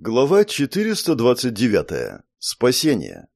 Глава 429. Спасение.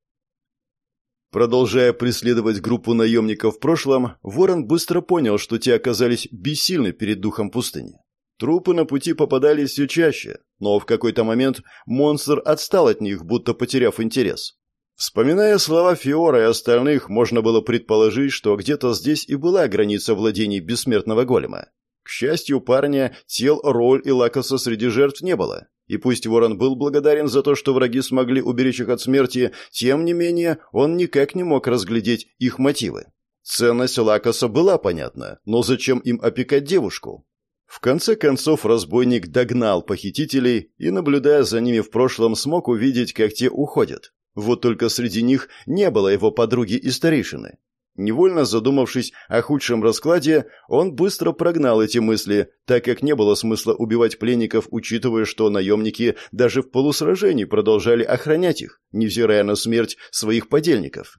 Продолжая преследовать группу наемников в прошлом, Ворон быстро понял, что те оказались бессильны перед духом пустыни. Трупы на пути попадались все чаще, но в какой-то момент монстр отстал от них, будто потеряв интерес. Вспоминая слова Фиора и остальных, можно было предположить, что где-то здесь и была граница владений бессмертного голема. К счастью, парня тел Роль и Лакоса среди жертв не было, и пусть Ворон был благодарен за то, что враги смогли уберечь их от смерти, тем не менее он никак не мог разглядеть их мотивы. Ценность Лакоса была понятна, но зачем им опекать девушку? В конце концов разбойник догнал похитителей и, наблюдая за ними в прошлом, смог увидеть, как те уходят. Вот только среди них не было его подруги и старейшины. Невольно задумавшись о худшем раскладе, он быстро прогнал эти мысли, так как не было смысла убивать пленников, учитывая, что наемники даже в полусражении продолжали охранять их, невзирая на смерть своих подельников.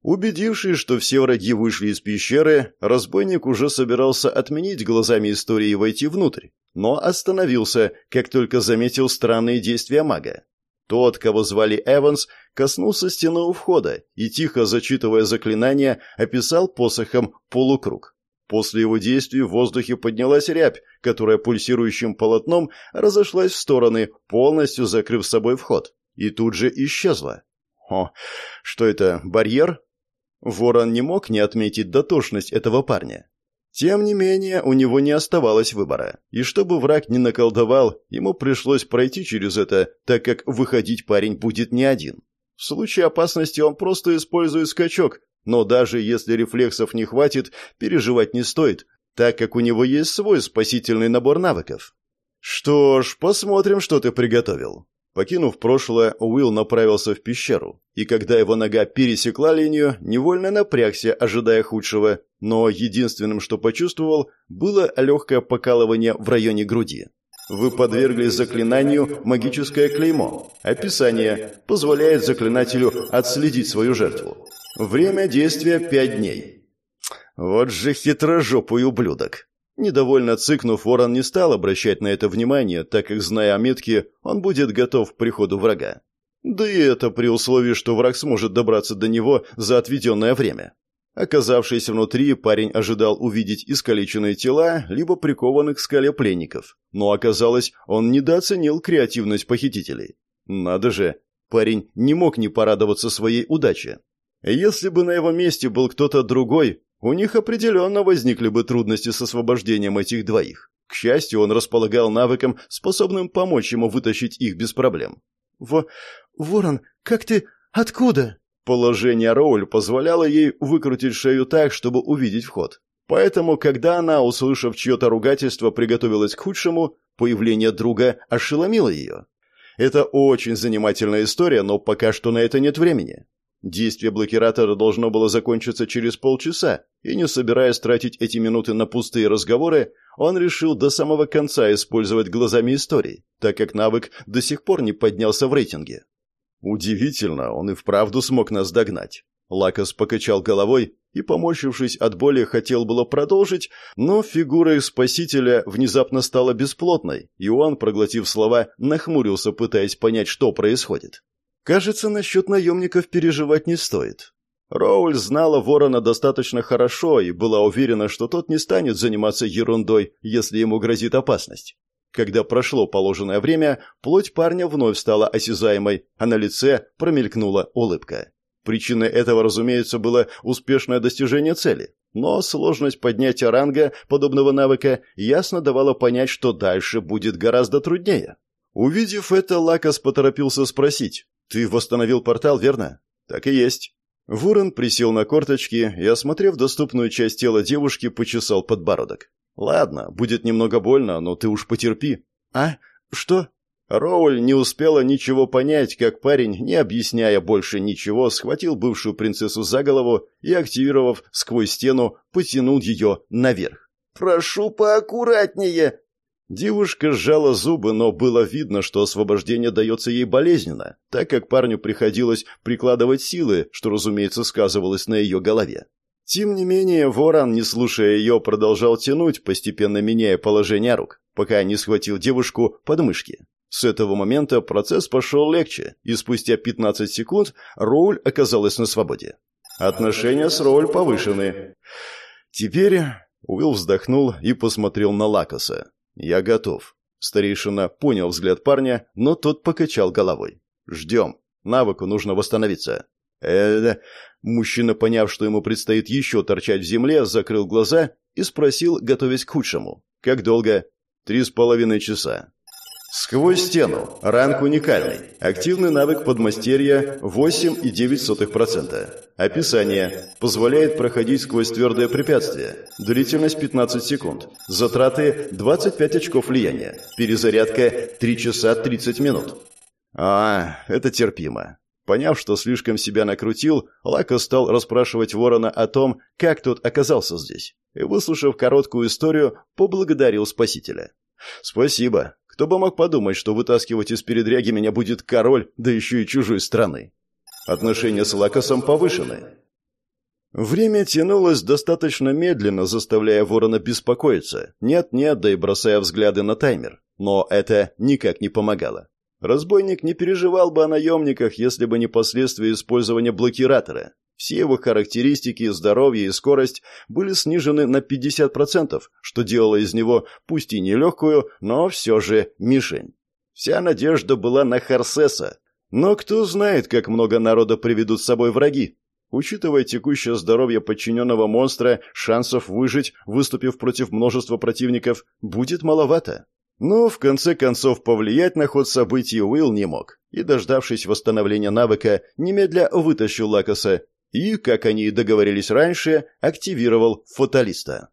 Убедившись, что все враги вышли из пещеры, разбойник уже собирался отменить глазами истории и войти внутрь, но остановился, как только заметил странные действия мага. Тот, кого звали Эванс, коснулся стены у входа и, тихо зачитывая заклинание, описал посохом полукруг. После его действий в воздухе поднялась рябь, которая пульсирующим полотном разошлась в стороны, полностью закрыв собой вход, и тут же исчезла. О, что это, барьер? Ворон не мог не отметить дотошность этого парня. Тем не менее, у него не оставалось выбора, и чтобы враг не наколдовал, ему пришлось пройти через это, так как выходить парень будет не один. В случае опасности он просто использует скачок, но даже если рефлексов не хватит, переживать не стоит, так как у него есть свой спасительный набор навыков. Что ж, посмотрим, что ты приготовил. Покинув прошлое, Уилл направился в пещеру, и когда его нога пересекла линию, невольно напрягся, ожидая худшего, но единственным, что почувствовал, было легкое покалывание в районе груди. Вы подверглись заклинанию «Магическое клеймо». Описание позволяет заклинателю отследить свою жертву. Время действия – пять дней. Вот же хитрожопый ублюдок. Недовольно цыкнув, ворон не стал обращать на это внимание, так как, зная о метке, он будет готов к приходу врага. Да и это при условии, что враг сможет добраться до него за отведенное время. Оказавшись внутри, парень ожидал увидеть искалеченные тела, либо прикованных к скале пленников. Но оказалось, он недооценил креативность похитителей. Надо же, парень не мог не порадоваться своей удаче. Если бы на его месте был кто-то другой, у них определенно возникли бы трудности с освобождением этих двоих. К счастью, он располагал навыком, способным помочь ему вытащить их без проблем. «В... Ворон, как ты... Откуда?» Положение Роуль позволяло ей выкрутить шею так, чтобы увидеть вход. Поэтому, когда она, услышав чье-то ругательство, приготовилась к худшему, появление друга ошеломило ее. Это очень занимательная история, но пока что на это нет времени. Действие блокиратора должно было закончиться через полчаса, и не собираясь тратить эти минуты на пустые разговоры, он решил до самого конца использовать глазами истории, так как навык до сих пор не поднялся в рейтинге. Удивительно, он и вправду смог нас догнать. Лакос покачал головой и, поморщившись от боли, хотел было продолжить, но фигура их спасителя внезапно стала бесплотной, и он, проглотив слова, нахмурился, пытаясь понять, что происходит. Кажется, насчет наемников переживать не стоит. Роуль знала ворона достаточно хорошо и была уверена, что тот не станет заниматься ерундой, если ему грозит опасность. Когда прошло положенное время, плоть парня вновь стала осязаемой, а на лице промелькнула улыбка. Причиной этого, разумеется, было успешное достижение цели. Но сложность поднятия ранга подобного навыка ясно давала понять, что дальше будет гораздо труднее. Увидев это, Лакас поторопился спросить, «Ты восстановил портал, верно?» «Так и есть». Вурен присел на корточки и, осмотрев доступную часть тела девушки, почесал подбородок. «Ладно, будет немного больно, но ты уж потерпи». «А? Что?» Роуль не успела ничего понять, как парень, не объясняя больше ничего, схватил бывшую принцессу за голову и, активировав сквозь стену, потянул ее наверх. «Прошу поаккуратнее!» Девушка сжала зубы, но было видно, что освобождение дается ей болезненно, так как парню приходилось прикладывать силы, что, разумеется, сказывалось на ее голове. Тем не менее, ворон, не слушая ее, продолжал тянуть, постепенно меняя положение рук, пока не схватил девушку под мышки. С этого момента процесс пошел легче, и спустя 15 секунд Роуль оказалась на свободе. Отношения с Роуль повышены. Теперь Уилл вздохнул и посмотрел на Лакоса. «Я готов». Старейшина понял взгляд парня, но тот покачал головой. «Ждем. Навыку нужно восстановиться». э Мужчина, поняв, что ему предстоит еще торчать в земле, закрыл глаза и спросил, готовясь к худшему. «Как долго?» «Три с половиной часа». Сквозь стену. Ранг уникальный. Активный навык подмастерья 8,9%. Описание. Позволяет проходить сквозь твердое препятствие. Длительность 15 секунд. Затраты 25 очков влияния. Перезарядка 3 часа 30 минут. А, это терпимо. Поняв, что слишком себя накрутил, Лака стал расспрашивать Ворона о том, как тот оказался здесь. И, выслушав короткую историю, поблагодарил спасителя. «Спасибо. Кто бы мог подумать, что вытаскивать из передряги меня будет король, да еще и чужой страны. Отношения с Лакосом повышены. Время тянулось достаточно медленно, заставляя ворона беспокоиться. Нет-нет, да и бросая взгляды на таймер. Но это никак не помогало. Разбойник не переживал бы о наемниках, если бы не последствия использования блокиратора. Все его характеристики, здоровье и скорость были снижены на 50%, что делало из него, пусть и нелегкую, но все же мишень. Вся надежда была на Харсеса. Но кто знает, как много народа приведут с собой враги. Учитывая текущее здоровье подчиненного монстра, шансов выжить, выступив против множества противников, будет маловато. Но, в конце концов, повлиять на ход событий Уилл не мог, и, дождавшись восстановления навыка, немедля вытащил Лакоса и, как они и договорились раньше, активировал фаталиста.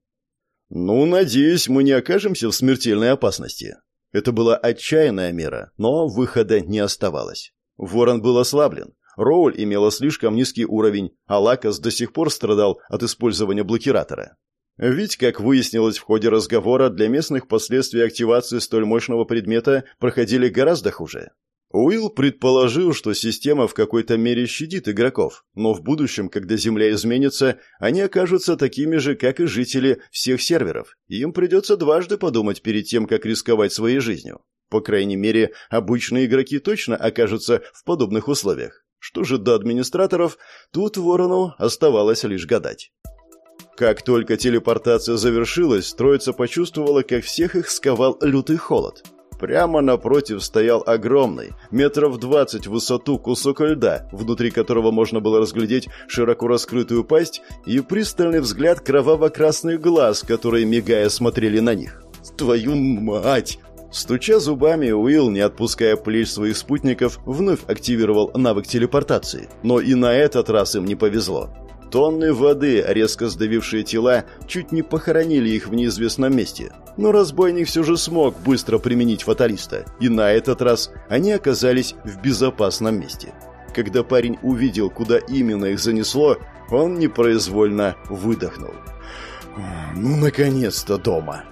«Ну, надеюсь, мы не окажемся в смертельной опасности». Это была отчаянная мера, но выхода не оставалось. Ворон был ослаблен, Роуль имела слишком низкий уровень, а Лакас до сих пор страдал от использования блокиратора. Ведь, как выяснилось в ходе разговора, для местных последствия активации столь мощного предмета проходили гораздо хуже. Уилл предположил, что система в какой-то мере щадит игроков, но в будущем, когда Земля изменится, они окажутся такими же, как и жители всех серверов, им придется дважды подумать перед тем, как рисковать своей жизнью. По крайней мере, обычные игроки точно окажутся в подобных условиях. Что же до администраторов, тут Ворону оставалось лишь гадать. Как только телепортация завершилась, троица почувствовала, как всех их сковал лютый холод. Прямо напротив стоял огромный, метров двадцать в высоту кусок льда, внутри которого можно было разглядеть широко раскрытую пасть и пристальный взгляд кроваво-красных глаз, которые, мигая, смотрели на них. «Твою мать!» Стуча зубами, Уилл, не отпуская плеч своих спутников, вновь активировал навык телепортации. Но и на этот раз им не повезло. Тонны воды, резко сдавившие тела, чуть не похоронили их в неизвестном месте. Но разбойник все же смог быстро применить фаталиста, и на этот раз они оказались в безопасном месте. Когда парень увидел, куда именно их занесло, он непроизвольно выдохнул. «Ну, наконец-то дома!»